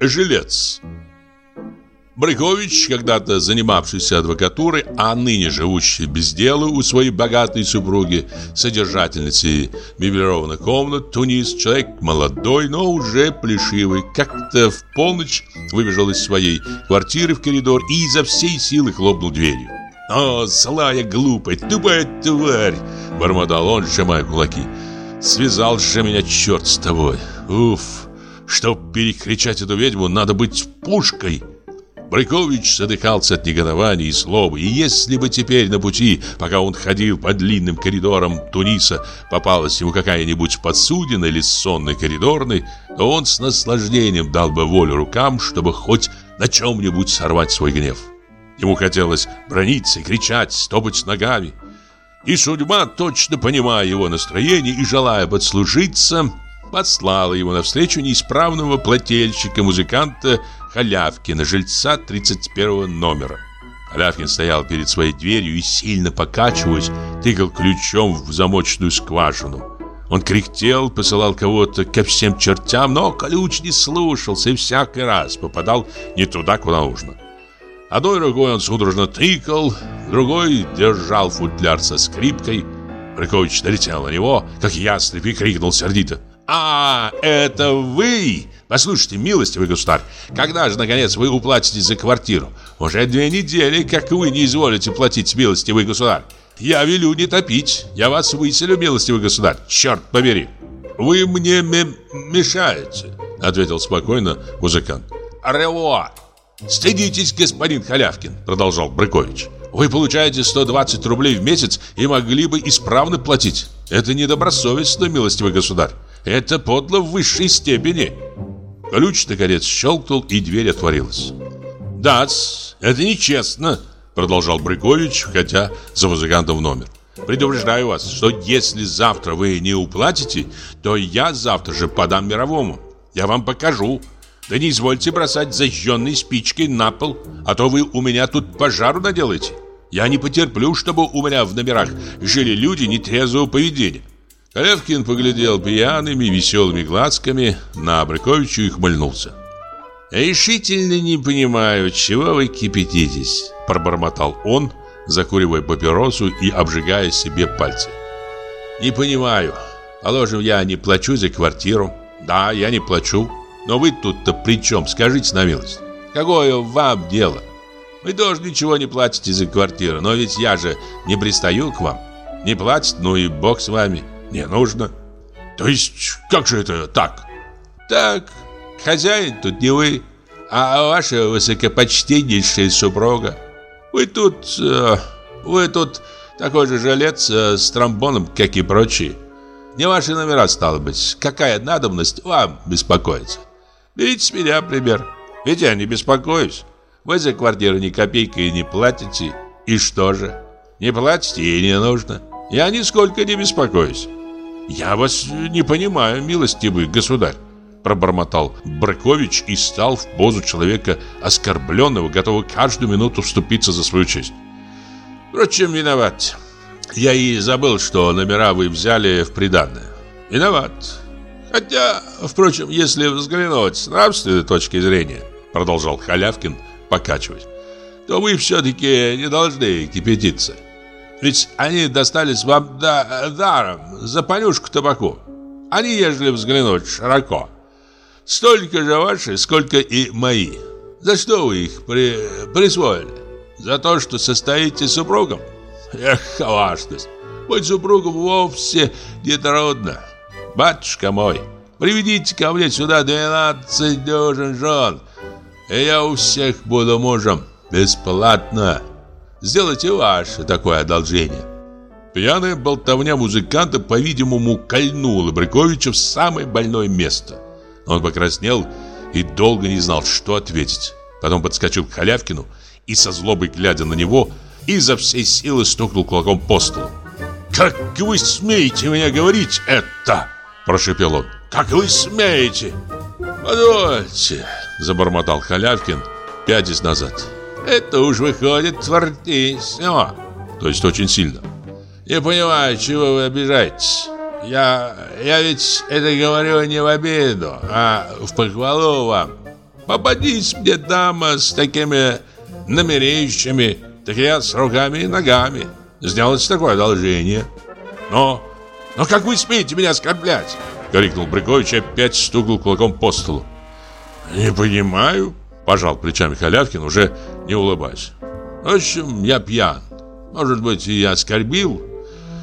жилец. Брыкович, когда-то занимавшийся адвокатурой, а ныне живущий без дела у своей богатой супруги, содержательницы меблированных комнат, Тунис, человек молодой, но уже плешивый, как-то в полночь выбежал из своей квартиры в коридор и изо всей силы хлопнул дверью. «О, злая, глупая, тупая тварь!» – бормотал он, сжимая кулаки. «Связал же меня черт с тобой! Уф! Чтоб перекричать эту ведьму, надо быть пушкой!» Брайкович задыхался от негодования и злобы, и если бы теперь на пути, пока он ходил по длинным коридорам Туниса, попалась ему какая-нибудь посудина или сонный коридорный, то он с наслаждением дал бы волю рукам, чтобы хоть на чем-нибудь сорвать свой гнев. Ему хотелось брониться, кричать, топать ногами. И судьба, точно понимая его настроение и желая подслужиться, послала его навстречу неисправного плательщика-музыканта Халявкина, жильца 31 номера. Халявкин стоял перед своей дверью и, сильно покачиваясь, тыкал ключом в замочную скважину. Он кряхтел, посылал кого-то ко всем чертям, но ключ не слушался и всякий раз попадал не туда, куда нужно. Одной рукой он судорожно тыкал, другой держал футляр со скрипкой. Бракович налетел на него, как ястреб, и крикнул сердито. «А, это вы! Послушайте, милостивый государь, когда же, наконец, вы уплатите за квартиру? Уже две недели, как вы не изволите платить, милостивый государь. Я велю не топить, я вас выселю, милостивый государь, черт побери!» «Вы мне мешаете», — ответил спокойно музыкант. «Рево! Стыдитесь, господин Халявкин», — продолжал Брыкович. «Вы получаете 120 рублей в месяц и могли бы исправно платить. Это недобросовестно, милостивый государь. Это подло в высшей степени. Ключ, наконец, щелкнул, и дверь отворилась. да это нечестно», — продолжал Брыкович, входя за музыкантом в номер. «Предупреждаю вас, что если завтра вы не уплатите, то я завтра же подам мировому. Я вам покажу. Да не извольте бросать зажженные спички на пол, а то вы у меня тут пожару наделаете. Я не потерплю, чтобы у меня в номерах жили люди нетрезвого поведения. Колевкин поглядел пьяными, веселыми глазками на Абрыковичу и хмыльнулся. «Решительно не понимаю, чего вы кипятитесь», – пробормотал он, закуривая папиросу и обжигая себе пальцы. «Не понимаю. Положим, я не плачу за квартиру. Да, я не плачу. Но вы тут-то при чем, скажите на милость? Какое вам дело? Вы тоже ничего не платите за квартиру, но ведь я же не пристаю к вам. Не платит, ну и бог с вами не нужно. То есть, как же это так? Так, хозяин тут не вы, а ваша высокопочтеннейшая супруга. Вы тут, э, вы тут такой же жилец э, с тромбоном, как и прочие. Не ваши номера, стало быть. Какая надобность вам беспокоиться? Берите с меня пример. Ведь я не беспокоюсь. Вы за квартиру ни копейки не платите. И что же? Не платите и не нужно. Я нисколько не беспокоюсь. «Я вас не понимаю, милостивый государь», пробормотал Бракович и стал в позу человека оскорбленного, готового каждую минуту вступиться за свою честь. «Впрочем, виноват. Я и забыл, что номера вы взяли в приданное. Виноват. Хотя, впрочем, если взглянуть с нравственной точки зрения, продолжал Халявкин, покачиваясь, то вы все-таки не должны кипятиться. Ведь они достались вам да, даром, за понюшку табаку. Они, ежели взглянуть широко, столько же ваши, сколько и мои. За что вы их при, присвоили? За то, что состоите супругом? Эх, важность. Быть супругом вовсе не трудно. Батюшка мой, приведите ко мне сюда 12 дюжин жен, и я у всех буду мужем бесплатно. Сделайте ваше такое одолжение. Пьяная болтовня музыканта, по-видимому, кольнула Брыковича в самое больное место. Он покраснел и долго не знал, что ответить. Потом подскочил к Халявкину и, со злобой глядя на него, изо всей силы стукнул кулаком по столу. «Как вы смеете мне говорить это?» – прошепел он. «Как вы смеете?» «Позвольте», – забормотал Халявкин, пятясь назад. Это уж выходит твортисимо. То есть очень сильно. Не понимаю, чего вы обижаетесь. Я, я ведь это говорю не в обиду, а в похвалу вам. попадись мне дама с такими намерениями, так я с руками и ногами сделать такое одолжение. Но, но как вы смеете меня оскорблять? Крикнул Брикович и опять стукнул кулаком по столу. Не понимаю, пожал плечами Халявкин, уже не улыбаясь. В общем, я пьян. Может быть, и я оскорбил.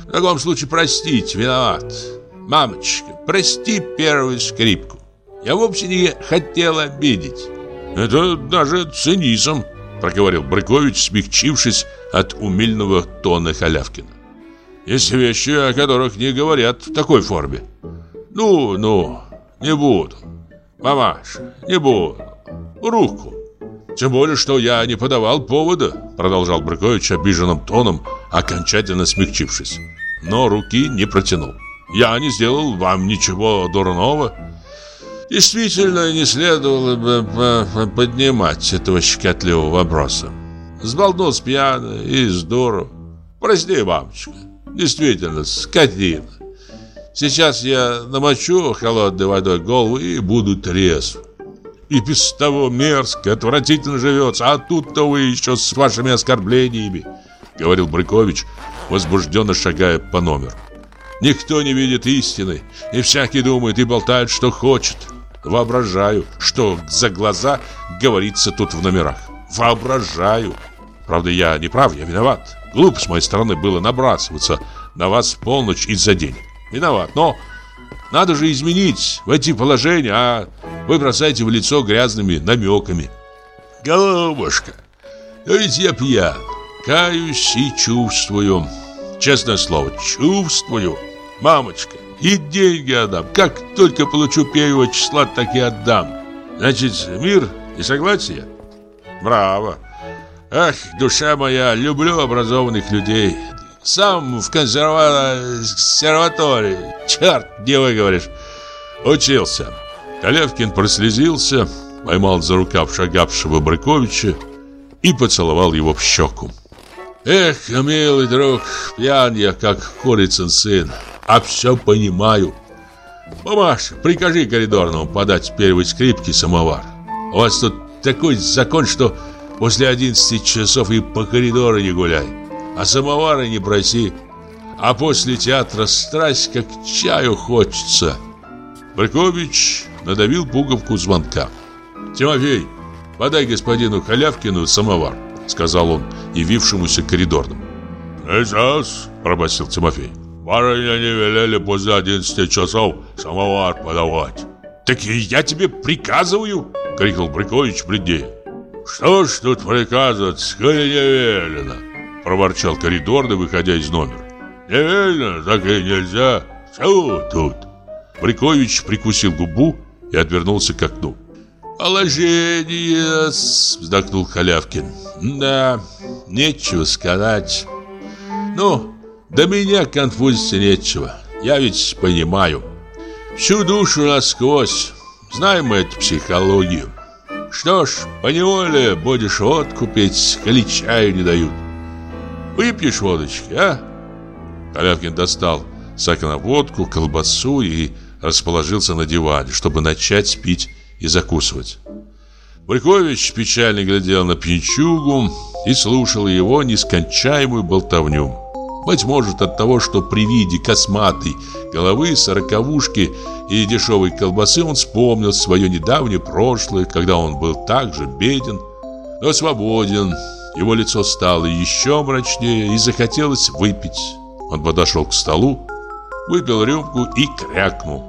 В таком случае простите, виноват. Мамочка, прости первую скрипку. Я вовсе не хотел обидеть. Это даже цинизм, проговорил Брыкович, смягчившись от умильного тона Халявкина. Есть вещи, о которых не говорят в такой форме. Ну, ну, не буду. Мамаша, не буду. Руку. Тем более, что я не подавал повода, продолжал Брыкович обиженным тоном, окончательно смягчившись. Но руки не протянул. Я не сделал вам ничего дурного. Действительно, не следовало бы поднимать этого щекотливого вопроса. Сболтнулся пьяно и здорово. Прости, мамочка. Действительно, скотина. Сейчас я намочу холодной водой голову и буду трезв. И без того мерзко, отвратительно живется, а тут-то вы еще с вашими оскорблениями, говорил Брыкович, возбужденно шагая по номеру. Никто не видит истины, и всякий думает и болтает, что хочет. Воображаю, что за глаза говорится тут в номерах. Воображаю. Правда, я не прав, я виноват. Глупо с моей стороны было набрасываться на вас в полночь из-за денег. Виноват, но надо же изменить, войти в положение, а вы бросаете в лицо грязными намеками. Голубушка, да ведь я пьян, каюсь и чувствую. Честное слово, чувствую. Мамочка, и деньги отдам. Как только получу первого числа, так и отдам. Значит, мир и согласие? Браво. Ах, душа моя, люблю образованных людей. Сам в консерватории. Черт, не выговоришь. Учился. Колевкин прослезился, поймал за рукав шагавшего Брыковича и поцеловал его в щеку. Эх, милый друг, пьян я, как курицын сын, а все понимаю. Мамаша, прикажи коридорному подать первой скрипки самовар. У вас тут такой закон, что после 11 часов и по коридору не гуляй а самовара не проси. А после театра страсть как чаю хочется. Брыкович надавил пуговку звонка. «Тимофей, подай господину Халявкину самовар», сказал он явившемуся коридорному. «Сейчас», пробасил Тимофей. «Барыня не велели после 11 часов самовар подавать». «Так и я тебе приказываю!» — крикнул Брыкович бледнее. «Что ж тут приказывать, коли не велено?» Проворчал коридорный, выходя из номера. «Не так и нельзя. Все тут». Брикович прикусил губу и отвернулся к окну. «Положение!» — вздохнул Халявкин. «Да, нечего сказать. Ну, до меня конфузиться нечего. Я ведь понимаю. Всю душу насквозь. Знаем мы эту психологию. Что ж, поневоле будешь водку пить, коли чаю не дают. Выпьешь водочки, а?» Халявкин достал с окна водку, колбасу и расположился на диване, чтобы начать пить и закусывать. Брикович печально глядел на пьянчугу и слушал его нескончаемую болтовню. Быть может от того, что при виде косматой головы, сороковушки и дешевой колбасы он вспомнил свое недавнее прошлое, когда он был так же беден, но свободен его лицо стало еще мрачнее и захотелось выпить. Он подошел к столу, выпил рюмку и крякнул.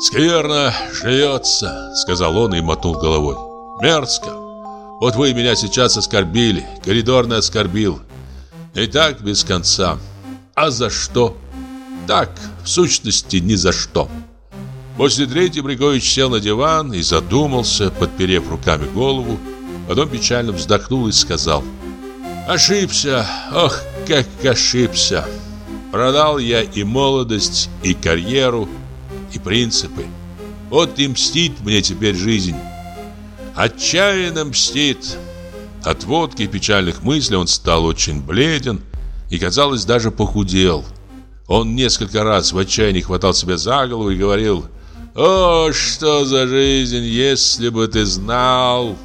«Скверно живется», — сказал он и мотнул головой. «Мерзко. Вот вы меня сейчас оскорбили, коридорно оскорбил. И так без конца. А за что? Так, в сущности, ни за что». После третьей Бригович сел на диван и задумался, подперев руками голову. Потом печально вздохнул и сказал Ошибся, ох, как ошибся. Продал я и молодость, и карьеру, и принципы. Вот и мстит мне теперь жизнь. Отчаянно мстит. От водки и печальных мыслей он стал очень бледен И, казалось, даже похудел. Он несколько раз в отчаянии хватал себя за голову и говорил О, что за жизнь, если бы ты знал.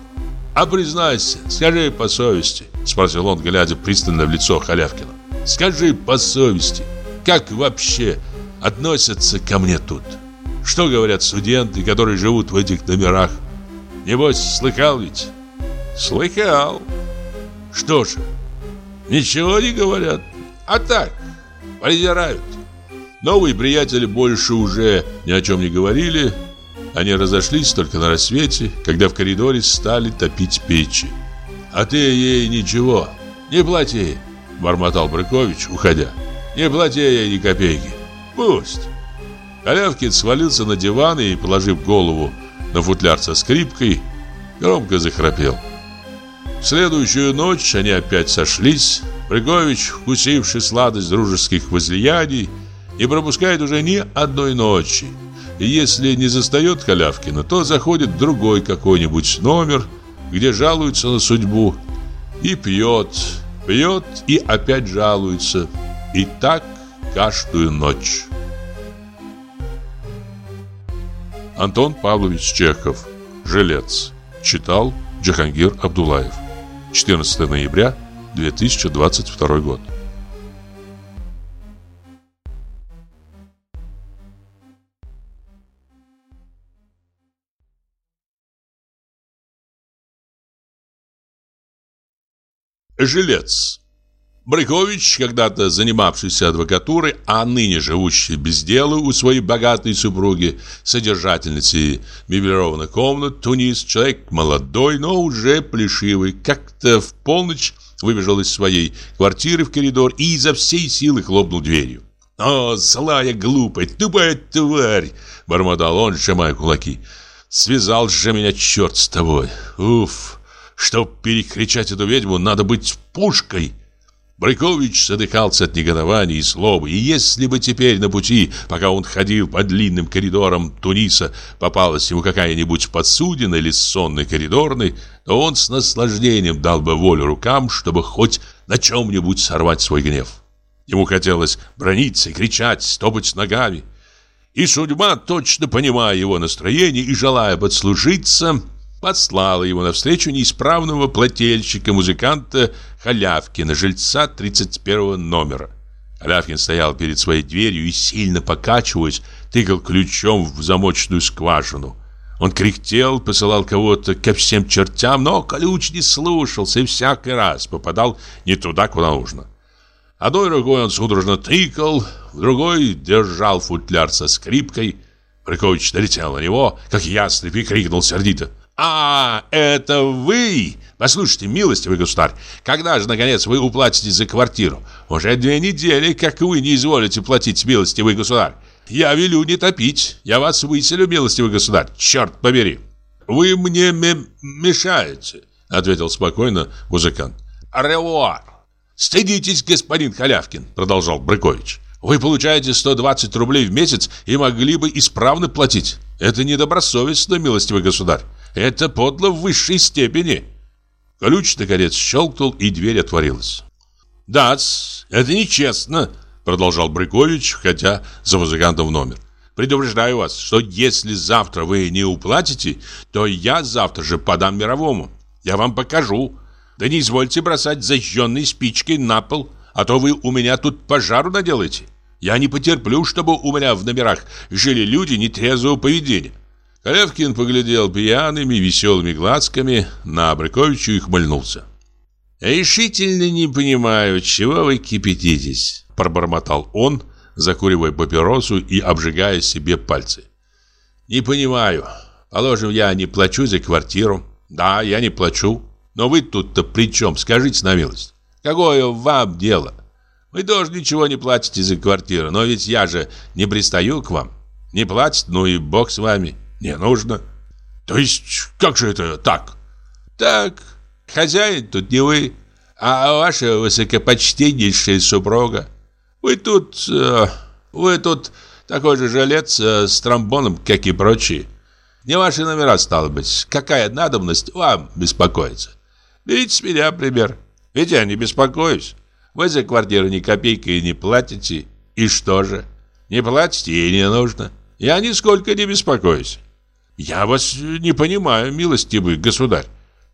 А признайся, скажи по совести, спросил он, глядя пристально в лицо Халявкина. Скажи по совести, как вообще относятся ко мне тут? Что говорят студенты, которые живут в этих номерах? Небось, слыхал ведь? Слыхал. Что же, ничего не говорят, а так, презирают. Новые приятели больше уже ни о чем не говорили. Они разошлись только на рассвете, когда в коридоре стали топить печи. «А ты ей ничего, не плати», — бормотал Брыкович, уходя. «Не плати ей ни копейки. Пусть». Халявкин свалился на диван и, положив голову на футляр со скрипкой, громко захрапел. В следующую ночь они опять сошлись. Брыгович, вкусивший сладость дружеских возлияний, не пропускает уже ни одной ночи. И если не застает Халявкина, то заходит в другой какой-нибудь номер, где жалуется на судьбу, и пьет, пьет и опять жалуется. И так каждую ночь. Антон Павлович Чехов. Жилец. Читал Джахангир Абдулаев. 14 ноября 2022 год. Жилец. Брыкович, когда-то занимавшийся адвокатурой, а ныне живущий без дела у своей богатой супруги, содержательницы мебелированных комнат, Тунис, человек молодой, но уже плешивый, как-то в полночь выбежал из своей квартиры в коридор и изо всей силы хлопнул дверью. «О, злая, глупая, тупая тварь!» — бормотал он, сжимая кулаки. «Связал же меня черт с тобой! Уф!» Чтоб перекричать эту ведьму, надо быть пушкой. Брыкович задыхался от негодования и злобы, и если бы теперь на пути, пока он ходил по длинным коридорам Туниса, попалась ему какая-нибудь подсудина или сонный коридорный, то он с наслаждением дал бы волю рукам, чтобы хоть на чем-нибудь сорвать свой гнев. Ему хотелось брониться, кричать, стопать ногами. И судьба, точно понимая его настроение и желая подслужиться, послала ему навстречу неисправного плательщика-музыканта Халявкина, жильца 31 номера. Халявкин стоял перед своей дверью и, сильно покачиваясь, тыкал ключом в замочную скважину. Он кряхтел, посылал кого-то ко всем чертям, но ключ не слушался и всякий раз попадал не туда, куда нужно. Одной рукой он судорожно тыкал, в другой держал футляр со скрипкой. Прикович налетел на него, как ясный, и крикнул сердито. «А, это вы! Послушайте, милостивый государь, когда же, наконец, вы уплатите за квартиру? Уже две недели, как вы не изволите платить, милостивый государь. Я велю не топить, я вас выселю, милостивый государь, черт побери!» «Вы мне мешаете», — ответил спокойно музыкант. «Ревуар!» «Стыдитесь, господин Халявкин», — продолжал Брыкович. «Вы получаете 120 рублей в месяц и могли бы исправно платить. Это недобросовестно, милостивый государь. Это подло в высшей степени. Ключ, наконец, щелкнул, и дверь отворилась. да это нечестно», — продолжал Брыкович, хотя за музыкантом в номер. «Предупреждаю вас, что если завтра вы не уплатите, то я завтра же подам мировому. Я вам покажу. Да не извольте бросать зажженной спичкой на пол, а то вы у меня тут пожару наделаете. Я не потерплю, чтобы у меня в номерах жили люди нетрезвого поведения. Халявкин поглядел пьяными, веселыми глазками на Абраковича и хмыльнулся. «Решительно не понимаю, чего вы кипятитесь», – пробормотал он, закуривая папиросу и обжигая себе пальцы. «Не понимаю. Положим, я не плачу за квартиру. Да, я не плачу. Но вы тут-то при чем, скажите на милость? Какое вам дело? Вы тоже ничего не платите за квартиру, но ведь я же не пристаю к вам. Не платит, ну и бог с вами». Не нужно. То есть, как же это так? Так, хозяин тут не вы, а ваша высокопочтеннейшая супруга. Вы тут... Э, вы тут такой же жилец э, с тромбоном, как и прочие. Не ваши номера, стало быть. Какая надобность вам беспокоиться? Берите с меня пример. Ведь я не беспокоюсь. Вы за квартиру ни копейки не платите. И что же? Не платите и не нужно. Я нисколько не беспокоюсь. Я вас не понимаю, милостивый государь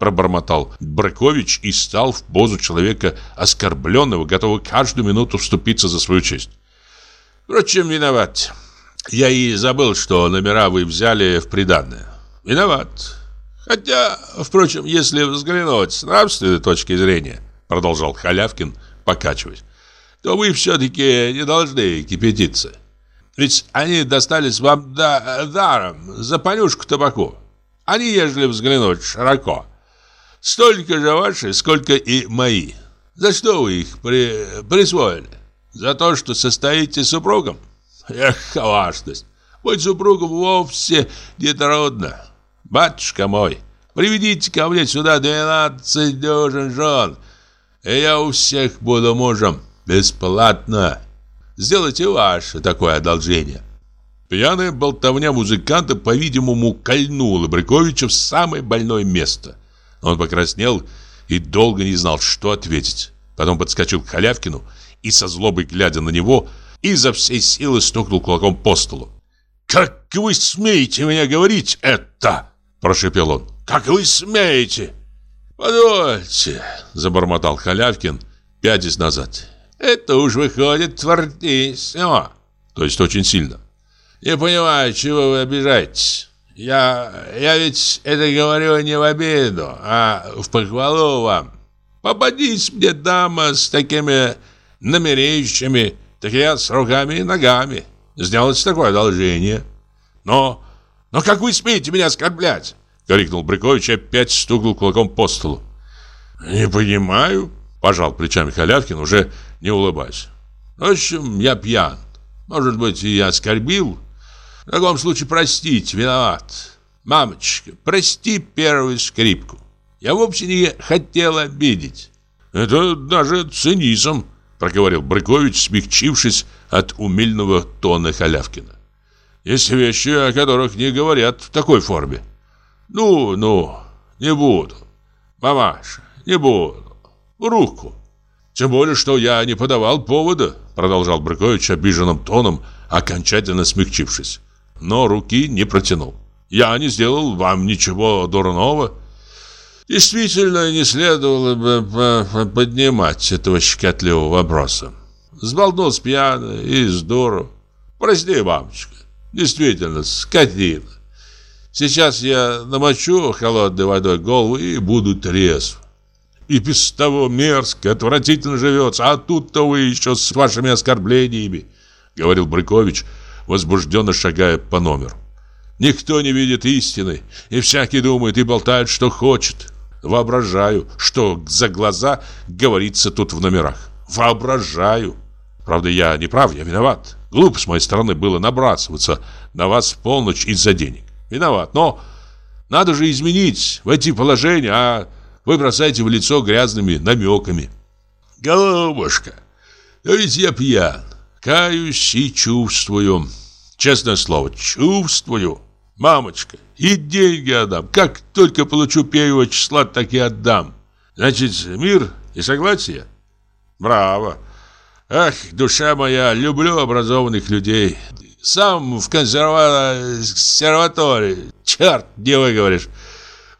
пробормотал Бракович и стал в позу человека оскорбленного, готового каждую минуту вступиться за свою честь. Впрочем, виноват. Я и забыл, что номера вы взяли в приданное. Виноват. Хотя, впрочем, если взглянуть с нравственной точки зрения, продолжал Халявкин, покачиваясь, то вы все-таки не должны кипятиться. Ведь они достались вам да, даром, за понюшку табаку. Они, ежели взглянуть широко, Столько же ваши, сколько и мои. За что вы их при... присвоили? За то, что состоите супругом? Эх, важность. Быть супругом вовсе не трудно. Батюшка мой, приведите ко мне сюда двенадцать дюжин жен, и я у всех буду мужем бесплатно. Сделайте ваше такое одолжение. Пьяная болтовня музыканта, по-видимому, кольнула Брыковича в самое больное место. Он покраснел и долго не знал, что ответить. Потом подскочил к Халявкину и, со злобой глядя на него, изо всей силы стукнул кулаком по столу. «Как вы смеете меня говорить это?» – прошепел он. «Как вы смеете?» «Подольте», – забормотал Халявкин, пятясь назад. «Это уж выходит твардиссимо». То есть очень сильно. «Не понимаю, чего вы обижаетесь. Я, я ведь это говорю не в обиду, а в похвалу вам. Попадись мне дама с такими намерениями, так я с руками и ногами. Сделать такое одолжение. Но, но как вы смеете меня оскорблять? Крикнул Брикович и опять стукнул кулаком по столу. Не понимаю, пожал плечами Халявкин, уже не улыбаясь. В общем, я пьян. Может быть, и я оскорбил, в таком случае простите, виноват. Мамочка, прости первую скрипку. Я вовсе не хотел обидеть. Это даже цинизм, проговорил Брыкович, смягчившись от умильного тона Халявкина. Есть вещи, о которых не говорят в такой форме. Ну, ну, не буду. Мамаша, не буду. Руку. Тем более, что я не подавал повода, продолжал Брыкович обиженным тоном, окончательно смягчившись но руки не протянул. «Я не сделал вам ничего дурного». Действительно, не следовало бы поднимать этого щекотливого вопроса. Сболтнулся пьяно и здорово. Прости, мамочка, действительно, скотина. Сейчас я намочу холодной водой голову и буду трезв. И без того мерзко, отвратительно живется, а тут-то вы еще с вашими оскорблениями, говорил Брыкович, — возбужденно шагая по номеру. Никто не видит истины, и всякий думает и болтает, что хочет. Воображаю, что за глаза говорится тут в номерах. Воображаю. Правда, я не прав, я виноват. Глупо с моей стороны было набрасываться на вас в полночь из-за денег. Виноват, но надо же изменить, войти в положение, а вы бросаете в лицо грязными намеками. Голубушка, да ведь я пьян. Каюсь и чувствую. Честное слово, чувствую. Мамочка, и деньги отдам. Как только получу первого числа, так и отдам. Значит, мир и согласие? Браво. Ах, душа моя, люблю образованных людей. Сам в консерватории, черт, не выговоришь,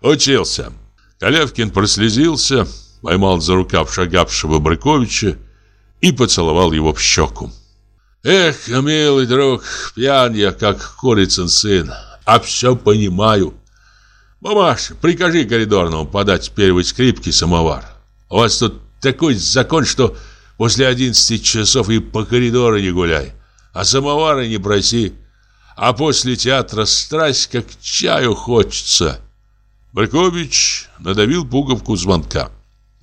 учился. Колевкин прослезился, поймал за рукав шагавшего Брыковича и поцеловал его в щеку. Эх, милый друг, пьян я, как курицын сын, а все понимаю. Мамаш, прикажи коридорному подать первой скрипки самовар. У вас тут такой закон, что после одиннадцати часов и по коридору не гуляй, а самовара не проси. А после театра страсть, как чаю хочется. Брыкович надавил пуговку звонка.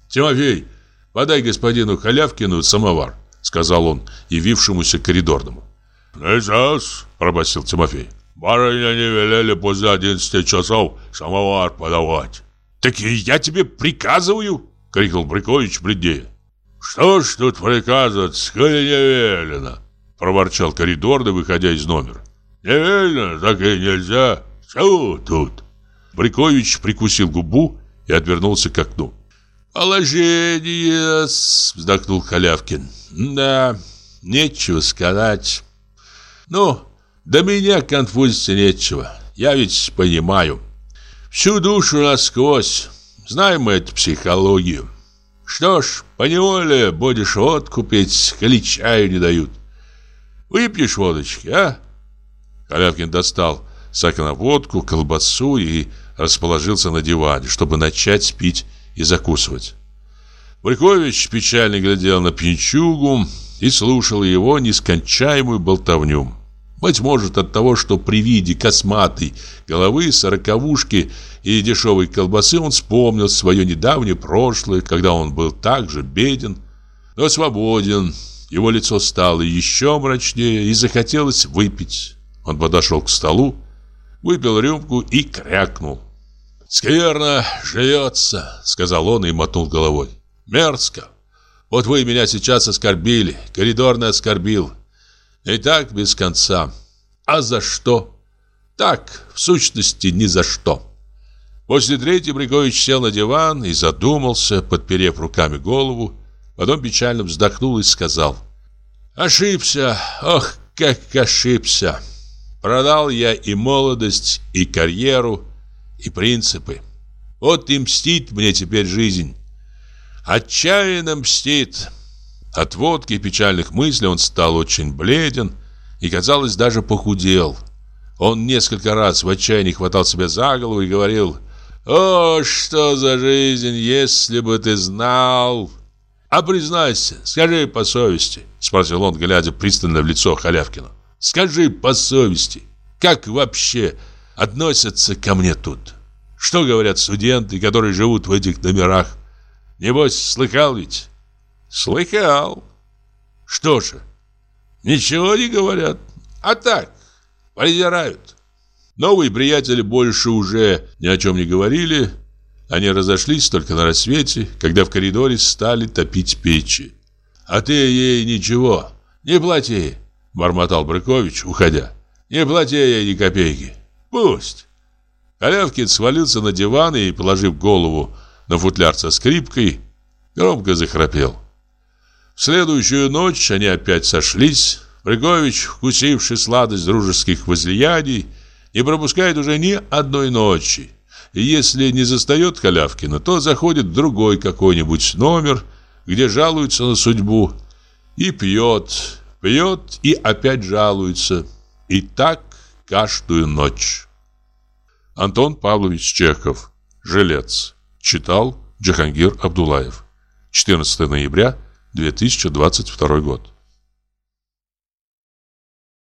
Тимофей, подай господину Халявкину самовар. — сказал он явившемуся коридорному. «Сейчас», — пробасил Тимофей. «Барыня не велели после одиннадцати часов самовар подавать». «Так я тебе приказываю!» — крикнул Брикович бледнее. «Что ж тут приказывать, коли не велено?» — проворчал коридорный, выходя из номера. «Не велено, так и нельзя. Что тут?» Брикович прикусил губу и отвернулся к окну. «Положение!» — вздохнул Халявкин. Да, нечего сказать. Ну, Да меня конфузиться нечего. Я ведь понимаю. Всю душу насквозь. Знаем мы эту психологию. Что ж, поневоле будешь водку пить, коли чаю не дают. Выпьешь водочки, а? Халявкин достал водку, колбасу и расположился на диване, чтобы начать пить и закусывать. Брикович печально глядел на пьянчугу и слушал его нескончаемую болтовню. Быть может от того, что при виде косматой головы, сороковушки и дешевой колбасы он вспомнил свое недавнее прошлое, когда он был так же беден, но свободен. Его лицо стало еще мрачнее и захотелось выпить. Он подошел к столу, выпил рюмку и крякнул. «Скверно живется», — сказал он и мотнул головой. «Мерзко. Вот вы меня сейчас оскорбили, коридорный оскорбил. И так без конца. А за что? Так, в сущности, ни за что». После третьей Бригович сел на диван и задумался, подперев руками голову. Потом печально вздохнул и сказал. «Ошибся, ох, как ошибся. Продал я и молодость, и карьеру, и принципы. Вот и мстит мне теперь жизнь. Отчаянно мстит. От водки и печальных мыслей он стал очень бледен и, казалось, даже похудел. Он несколько раз в отчаянии хватал себя за голову и говорил «О, что за жизнь, если бы ты знал!» «А признайся, скажи по совести», — спросил он, глядя пристально в лицо Халявкину. Скажи по совести, как вообще относятся ко мне тут? Что говорят студенты, которые живут в этих номерах? Небось, слыхал ведь? Слыхал. Что же, ничего не говорят, а так, презирают. Новые приятели больше уже ни о чем не говорили. Они разошлись только на рассвете, когда в коридоре стали топить печи. А ты ей ничего, не плати. Бормотал Брыкович, уходя. Не плати ей ни копейки. Пусть. Халявкин свалился на диван и, положив голову на футляр со скрипкой, громко захрапел. В следующую ночь они опять сошлись. Брыкович, вкусивший сладость дружеских возлияний, не пропускает уже ни одной ночи. И если не застает Халявкина, то заходит в другой какой-нибудь номер, где жалуется на судьбу, и пьет, Пьет и опять жалуется. И так каждую ночь. Антон Павлович Чехов. Жилец. Читал Джахангир Абдулаев. 14 ноября 2022 год.